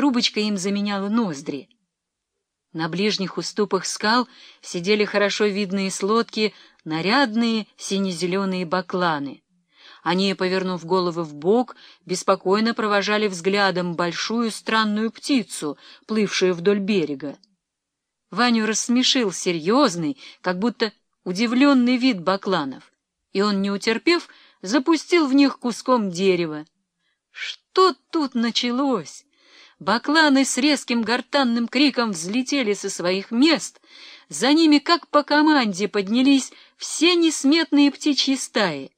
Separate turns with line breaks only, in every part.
трубочка им заменяла ноздри. На ближних уступах скал сидели хорошо видные с лодки нарядные сине-зеленые бакланы. Они, повернув головы в бок, беспокойно провожали взглядом большую странную птицу, плывшую вдоль берега. Ваню рассмешил серьезный, как будто удивленный вид бакланов, и он, не утерпев, запустил в них куском дерева. Что тут началось? Бакланы с резким гортанным криком взлетели со своих мест, за ними, как по команде, поднялись все несметные птичьи стаи.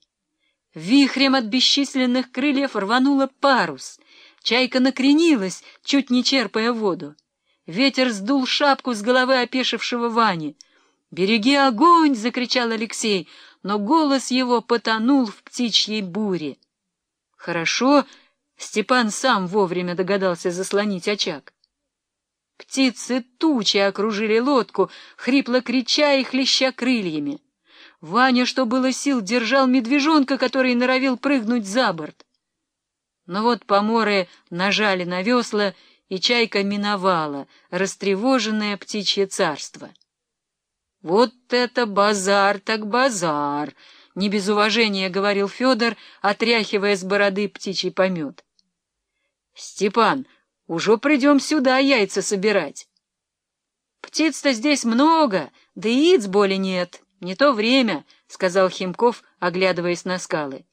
Вихрем от бесчисленных крыльев рванула парус. Чайка накренилась, чуть не черпая воду. Ветер сдул шапку с головы опешившего Вани. «Береги огонь!» — закричал Алексей, но голос его потонул в птичьей буре. Хорошо, Степан сам вовремя догадался заслонить очаг. Птицы тучи окружили лодку, хрипло крича и хлеща крыльями. Ваня, что было сил, держал медвежонка, который норовил прыгнуть за борт. Но вот поморы нажали на весла, и чайка миновала растревоженное птичье царство. «Вот это базар так базар!» — не без уважения говорил Федор, отряхивая с бороды птичий помет. «Степан, уже придем сюда яйца собирать». «Птиц-то здесь много, да яиц боли нет». Не то время, — сказал Химков, оглядываясь на скалы.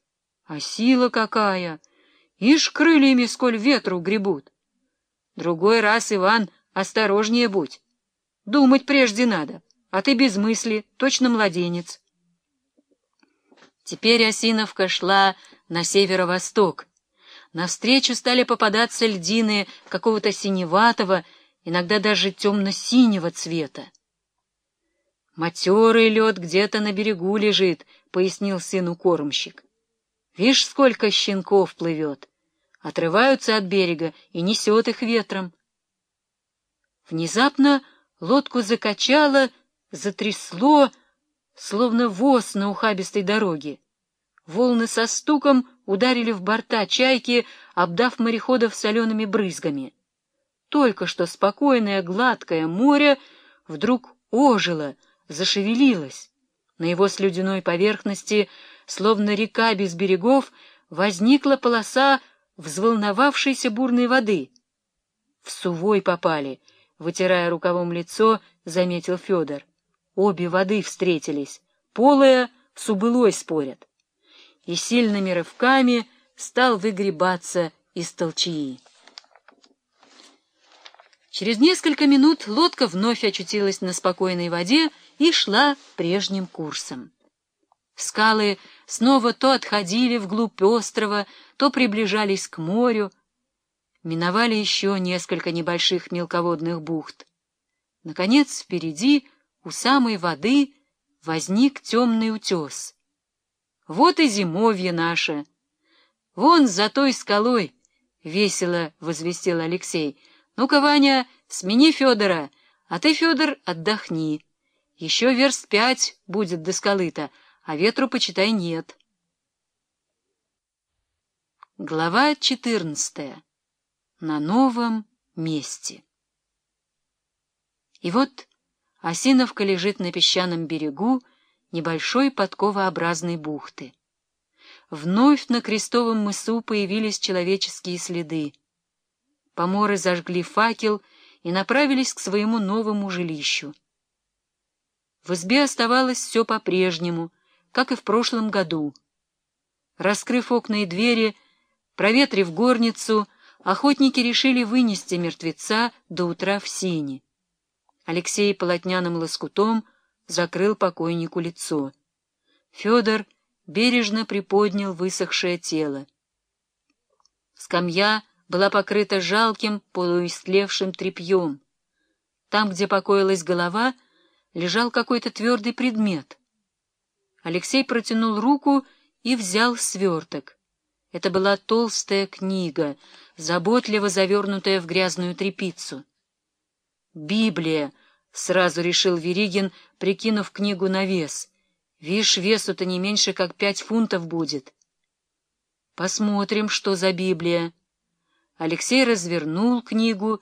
А сила какая! Ишь крыльями сколь ветру гребут. Другой раз, Иван, осторожнее будь. Думать прежде надо, а ты без мысли, точно младенец. Теперь Осиновка шла на северо-восток. Навстречу стали попадаться льдины какого-то синеватого, иногда даже темно-синего цвета. «Матерый лед где-то на берегу лежит», — пояснил сыну кормщик. «Вишь, сколько щенков плывет! Отрываются от берега и несет их ветром». Внезапно лодку закачало, затрясло, словно воз на ухабистой дороге. Волны со стуком ударили в борта чайки, обдав мореходов солеными брызгами. Только что спокойное гладкое море вдруг ожило — зашевелилось. На его слюдяной поверхности, словно река без берегов, возникла полоса взволновавшейся бурной воды. В сувой попали, вытирая рукавом лицо, заметил Федор. Обе воды встретились, полая с убылой спорят. И сильными рывками стал выгребаться из толчии. Через несколько минут лодка вновь очутилась на спокойной воде и шла прежним курсом. Скалы снова то отходили вглубь острова, то приближались к морю, миновали еще несколько небольших мелководных бухт. Наконец, впереди, у самой воды, возник темный утес. Вот и зимовье наше. Вон за той скалой, — весело возвестил Алексей. Ну-ка, Ваня, смени Федора, а ты, Федор, отдохни. Еще верст пять будет до скалы-то, а ветру, почитай, нет. Глава четырнадцатая. На новом месте. И вот Осиновка лежит на песчаном берегу небольшой подковообразной бухты. Вновь на крестовом мысу появились человеческие следы. Поморы зажгли факел и направились к своему новому жилищу. В избе оставалось все по-прежнему, как и в прошлом году. Раскрыв окна и двери, проветрив горницу, охотники решили вынести мертвеца до утра в сене. Алексей полотняным лоскутом закрыл покойнику лицо. Федор бережно приподнял высохшее тело. Скамья была покрыта жалким полуистлевшим тряпьем. Там, где покоилась голова, — лежал какой-то твердый предмет. Алексей протянул руку и взял сверток. Это была толстая книга, заботливо завернутая в грязную тряпицу. «Библия», — сразу решил Веригин, прикинув книгу на вес. «Вишь, весу-то не меньше, как пять фунтов будет». «Посмотрим, что за Библия». Алексей развернул книгу